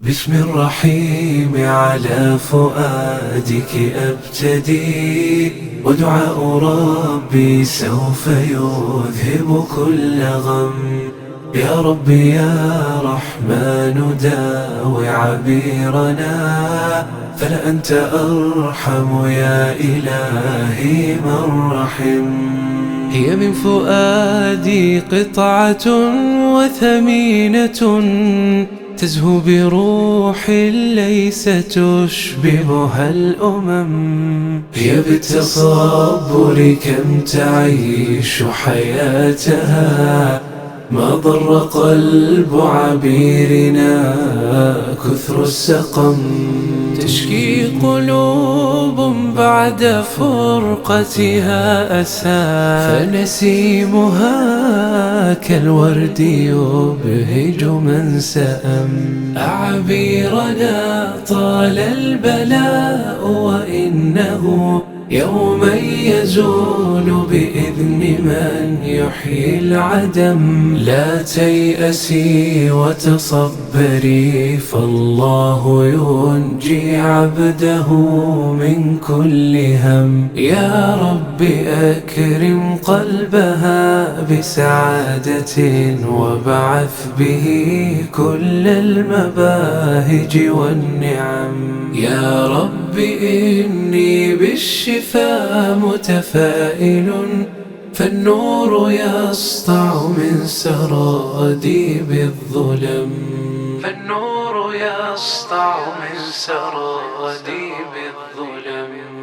بسم الرحيم على فؤادك أبتدي ودعاء ربي سوف يذهب كل غم. يا ربي يا رحمن داوي عبيرنا فلا أنت أرحم يا إلهي من رحم. هي من فؤادي قطعة وثمينة. تزهو بروح ليس تشبهها الأمم. هي بالتصبر كم تعيش حياتها. ما ضر قلب عبيرنا كثر السقم. تشكي قلوب بعد فرقتها أسى. فنسيمها كالورد يبهج من سأم. أعبيرنا طال البلاء وإنه يوما يزول بإذن من يحيي العدم. لا تيأسي وتصبري فالله ينجي عبده من كل هم. يا رب أكرم قلبها بسعادة وابعث به كل المباهج والنعم. يا رب إني بالشفاء متفائل فالنور يسطع من سراديب الظلم فالنور يسطع من سراديب الظلم